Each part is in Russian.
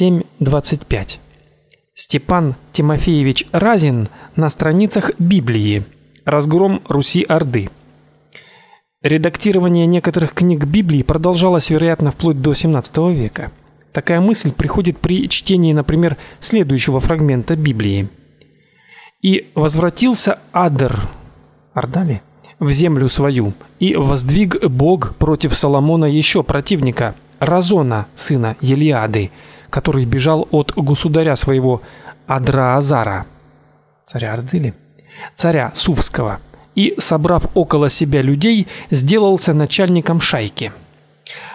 7.25. Степан Тимофеевич Разин на страницах Библии. Разгром Руси-Орды. Редактирование некоторых книг Библии продолжалось, вероятно, вплоть до XVII века. Такая мысль приходит при чтении, например, следующего фрагмента Библии. И возвратился Адер, Ардали, в землю свою, и воздвиг Бог против Соломона еще противника, Разона, сына Елиады, который бежал от государя своего Адраазара, царя Ардыли, царя Сувского, и, собрав около себя людей, сделался начальником шайки.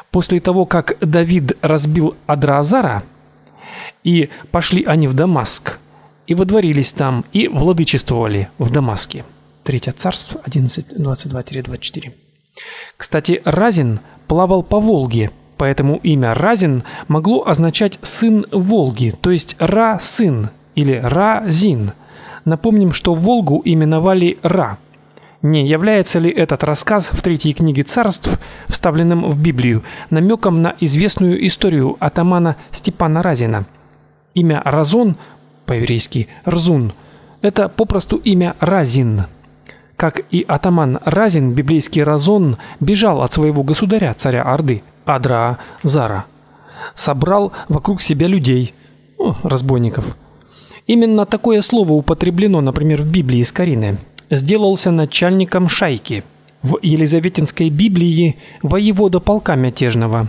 После того, как Давид разбил Адраазара, и пошли они в Дамаск, и водворились там, и владычествовали в Дамаске. Третье царство 11:22-24. Кстати, Разин плавал по Волге, поэтому имя Разин могло означать сын Волги, то есть Ра сын или Ра-Зин. Напомним, что Волгу именовали Ра. Не является ли этот рассказ в третьей книге Царств, вставленным в Библию, намеком на известную историю атамана Степана Разина? Имя Разон, по-еврейски Рзун, это попросту имя Разин. Как и атаман Разин, библейский Разон бежал от своего государя, царя Орды, Адра Зара. Собрал вокруг себя людей, о, разбойников. Именно такое слово употреблено, например, в Библии с Карины. Сделался начальником шайки. В Елизаветинской Библии воевода полка мятежного.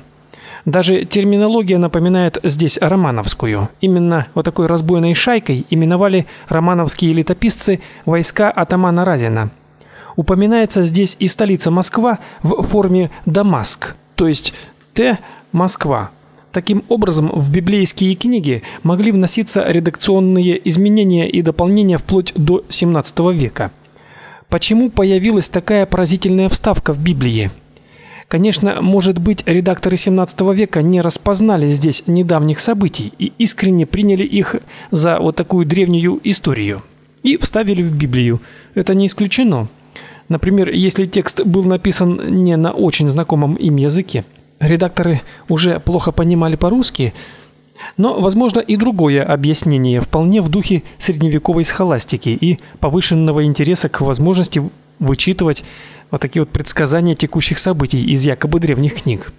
Даже терминология напоминает здесь романовскую. Именно вот такой разбойной шайкой именовали романовские летописцы войска атамана Разина. Упоминается здесь и столица Москва в форме Дамаск, то есть Т Москва. Таким образом, в библейские книги могли вноситься редакционные изменения и дополнения вплоть до XVII века. Почему появилась такая поразительная вставка в Библии? Конечно, может быть, редакторы XVII века не распознали здесь недавних событий и искренне приняли их за вот такую древнюю историю и вставили в Библию. Это не исключено. Например, если текст был написан не на очень знакомом им языке, редакторы уже плохо понимали по-русски, но, возможно, и другое объяснение, вполне в духе средневековой схоластики и повышенного интереса к возможности вычитывать вот такие вот предсказания текущих событий из якобы древних книг.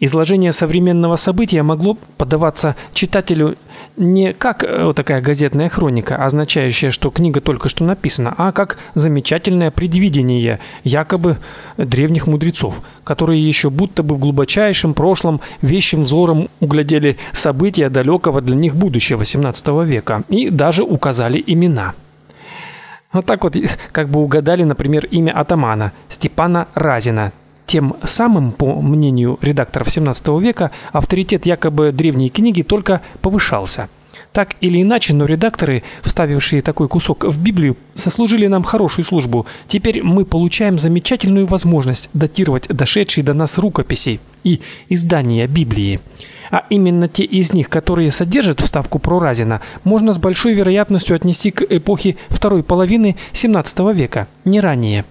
Изложение современного события могло подаваться читателю не как э, вот такая газетная хроника, означающая, что книга только что написана, а как замечательное предвидение якобы древних мудрецов, которые еще будто бы в глубочайшем прошлом вещим взором углядели события далекого для них будущего XVII века и даже указали имена. Вот так вот как бы угадали, например, имя атамана Степана Разина, тем самым, по мнению редакторов XVII века, авторитет якобы древней книги только повышался. Так или иначе, но редакторы, вставившие такой кусок в Библию, сослужили нам хорошую службу. Теперь мы получаем замечательную возможность датировать дошедшие до нас рукописи и издания Библии. А именно те из них, которые содержат вставку про Разина, можно с большой вероятностью отнести к эпохе второй половины XVII века, не ранее.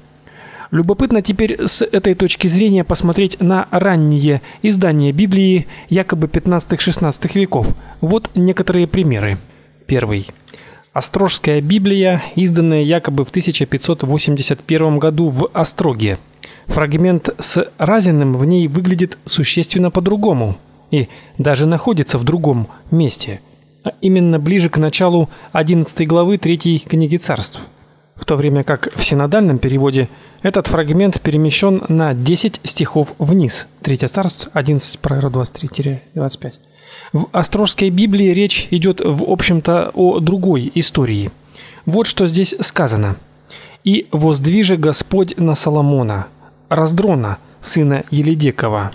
Любопытно теперь с этой точки зрения посмотреть на ранние издания Библии якобы 15-16 веков. Вот некоторые примеры. Первый. Острожская Библия, изданная якобы в 1581 году в Остроге. Фрагмент с Разиным в ней выглядит существенно по-другому и даже находится в другом месте, а именно ближе к началу 11 главы 3 книги Царств в то время как в синодальном переводе этот фрагмент перемещен на 10 стихов вниз. Третье царство 11 параграф 23-25. В Острожской Библии речь идет в общем-то о другой истории. Вот что здесь сказано: "И воздвиже Господь на Соломона, раздрона сына Елидекова,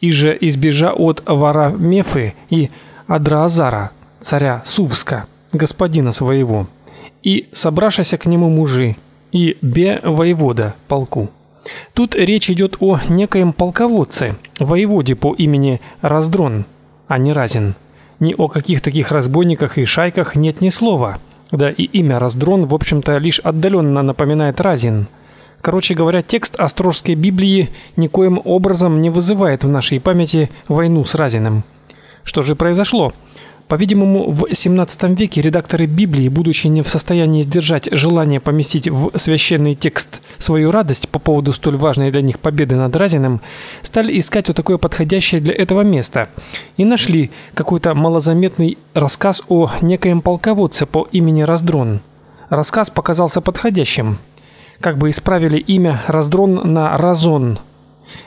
и же избежа от Варамефы и Адраазара, царя Сувска, господина своего" и собравшися к нему мужи, и бе воевода полку. Тут речь идет о некоем полководце, воеводе по имени Раздрон, а не Разин. Ни о каких таких разбойниках и шайках нет ни слова. Да и имя Раздрон, в общем-то, лишь отдаленно напоминает Разин. Короче говоря, текст Острожской Библии никоим образом не вызывает в нашей памяти войну с Разиным. Что же произошло? По-видимому, в XVII веке редакторы Библии, будучи не в состоянии сдержать желание поместить в священный текст свою радость по поводу столь важной для них победы над Разиным, стали искать вот такое подходящее для этого место и нашли какой-то малозаметный рассказ о некоем полководце по имени Раздрон. Рассказ показался подходящим. Как бы исправили имя Раздрон на Разон –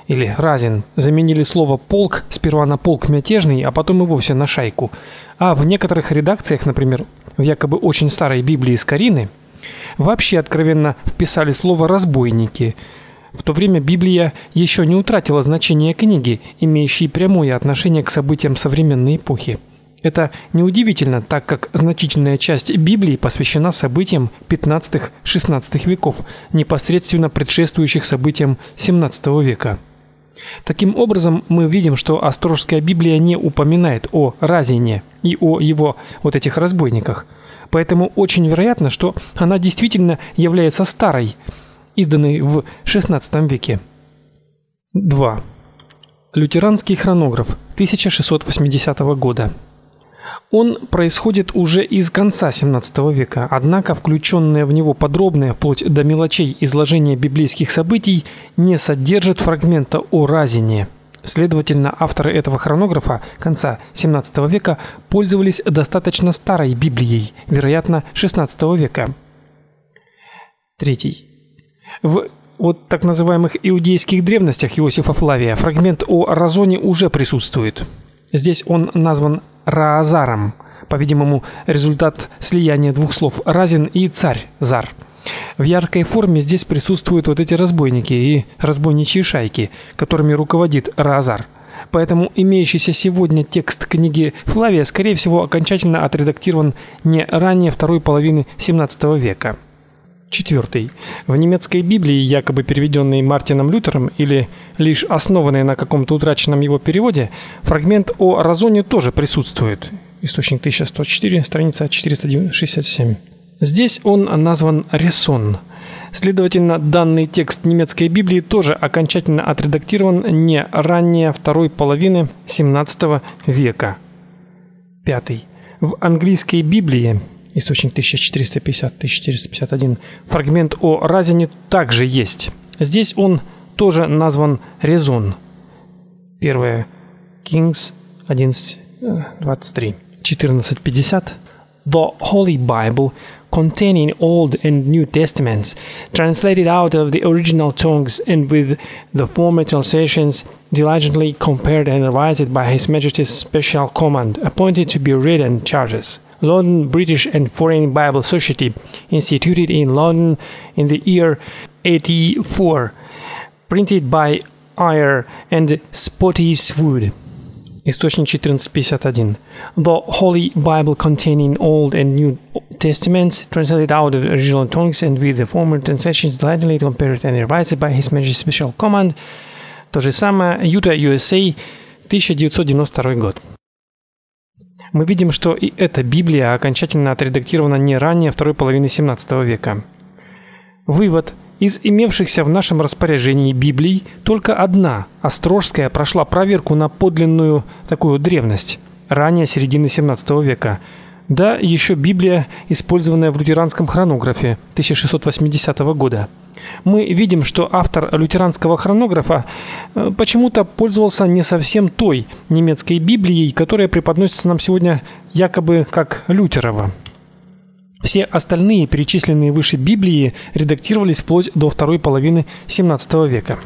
или Разин заменили слово полк сперва на полк мятежный, а потом и вовсе на шайку. А в некоторых редакциях, например, в якобы очень старой Библии Скорины, вообще откровенно вписали слово разбойники. В то время Библия еще не утратила значения книги, имеющей прямое отношение к событиям современной эпохи. Это неудивительно, так как значительная часть Библии посвящена событиям 15-16 веков, непосредственно предшествующих событиям 17 века. Таким образом, мы видим, что Острожская Библия не упоминает о Разине и о его вот этих разбойниках. Поэтому очень вероятно, что она действительно является старой, изданной в XVI веке. 2. Лютеранский хронограф 1680 года. Он происходит уже из конца XVII века, однако включенное в него подробное, вплоть до мелочей изложение библейских событий не содержит фрагмента о разине. Следовательно, авторы этого хронографа конца XVII века пользовались достаточно старой Библией, вероятно, XVI века. Третий. В вот так называемых иудейских древностях Иосифа Флавия фрагмент о Разоне уже присутствует. Здесь он назван Раазаром, по-видимому, результат слияния двух слов Разин и царь Зар. В яркой форме здесь присутствуют вот эти разбойники и разбойничьи шайки, которыми руководит Раазар. Поэтому имеющийся сегодня текст книги Флавия, скорее всего, окончательно отредактирован не ранее второй половины XVII века. Четвертый. В немецкой Библии, якобы переведенной Мартином Лютером или лишь основанной на каком-то утраченном его переводе, фрагмент о Разоне тоже присутствует. Источник 1104, страница 467. Здесь он назван Ресон. Следовательно, данный текст немецкой Библии тоже окончательно отредактирован не ранее второй половины XVII века. Пятый. В английской Библии источник 1450-1451. Фрагмент о Разине также есть. Здесь он тоже назван резон. Первое Kings 11:23. 1450. The Holy Bible containing Old and New Testaments, translated out of the original tongues and with the former translations diligently compared and revised by His Majesty's special command, appointed to be read and charges. London British and Foreign Bible Society, instituted in London in the year 84, printed by Eyre and Spottiswoode. Источник 1451. The Holy Bible containing Old and New Testaments, translated out of original tongues and with the former translations lightly compared and revised by His Majesty's Special Command. То же самое, Юта, USA, 1992 год. Мы видим, что и эта Библия окончательно отредактирована не ранее второй половины XVII века. Вывод: из имевшихся в нашем распоряжении Библий только одна, Острожская, прошла проверку на подлинную такую древность, ранее середины XVII века. Да, еще Библия, использованная в лютеранском хронографе 1680 года мы видим, что автор лютеранского хронографа э, почему-то пользовался не совсем той немецкой Библией, которая преподносится нам сегодня якобы как Лютерова. Все остальные перечисленные выше Библии редактировались вплоть до второй половины XVII века.